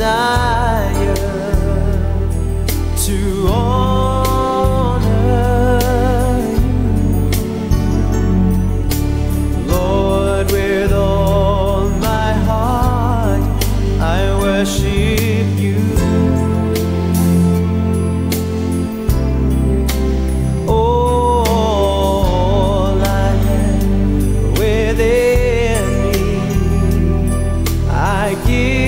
desire to honor you. Lord, with all my heart, I worship you. All I have within me, I give.